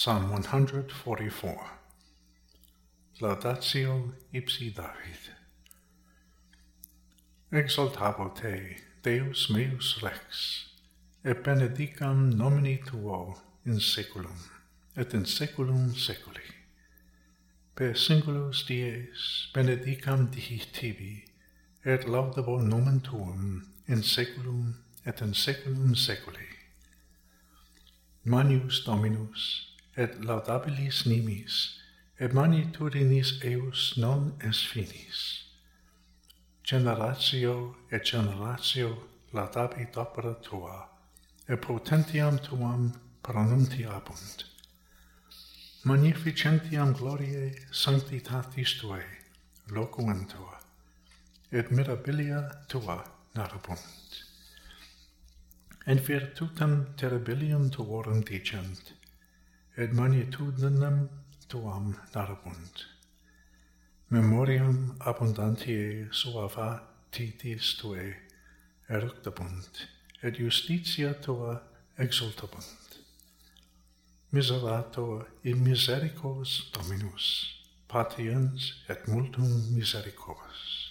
Psalm 144. Laudatio ipsi David. Exaltabo te, Deus meus rex, et benedicam nomini tuo in seculum, et in seculum seculi. Per singulos dies benedicam dihi tibi, et laudabo nomen tuum in seculum et in seculum seculi. Manius Dominus, et laudabilis nimis, et manitudinis eus non es finis. Generatio et generatio laudabit opera tua, et potentiam tuam pronuntiabunt. Magnificentiam gloriae sanctitatis tuae, loquentur, et mirabilia tua narabunt. En virtutem terribilium tuorum dicent, magnitudinem tuam narabunt. Memoriam abundantiae suavatitis tuae eructabunt, et justitia tua exultabunt. Miserator in misericors Dominus, patiens et multum misericors.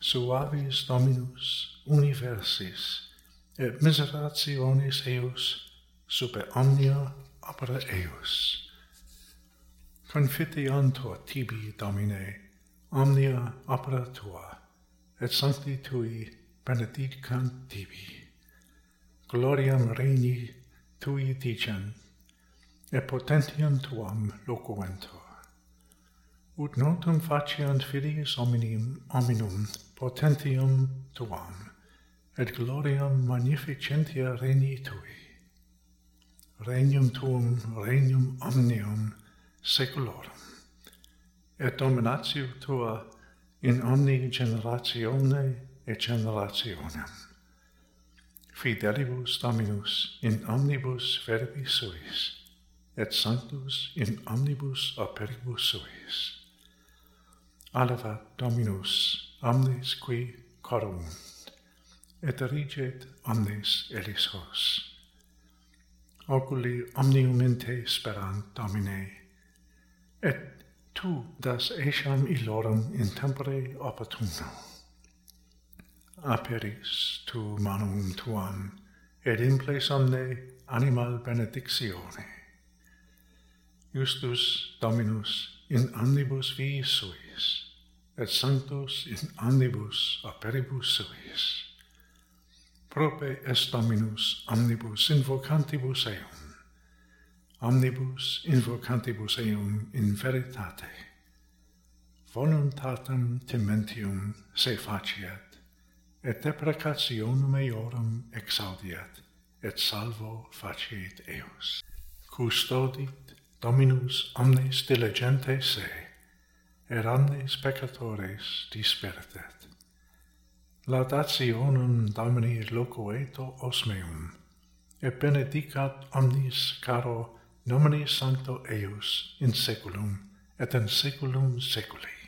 Suavis Dominus universis, et miserationis eius super omnia abra eus. Confiteantur tibi, Domine, omnia opera tua, et sancti tui benedicant tibi. Gloriam regni tui dicen, et potentiam tuam loquentur. Ut notum faciant filiis hominim, hominum potentium tuam, et gloriam magnificentia regni tui regnum tuum, regnum omnium seculorum. Et dominatio tua in omni generatione et generationem. Fidelibus Dominus in omnibus verbis suis, et sanctus in omnibus operibus suis. Alevat Dominus omnes qui corunt, et eriget omnes elis hos oculi omniuminte sperant Domine, et tu das etiam illorum in tempore opportuno. Aperis tu manum tuam, et imples omne animal benedictione. Justus Dominus in omnibus viis suis, et sanctus in omnibus operibus suis prope est Dominus omnibus invocantibus eum, omnibus invocantibus eum in veritate. Voluntatem timentium se faciet, et deprecationum eorum exaudiat, et salvo faciet eos. Custodit Dominus omnes diligentes se, et omnes peccatores dispertet. Laudationem Domini locueto osmeum, et benedicat omnis caro nomini sancto eius in seculum, et in seculum seculi.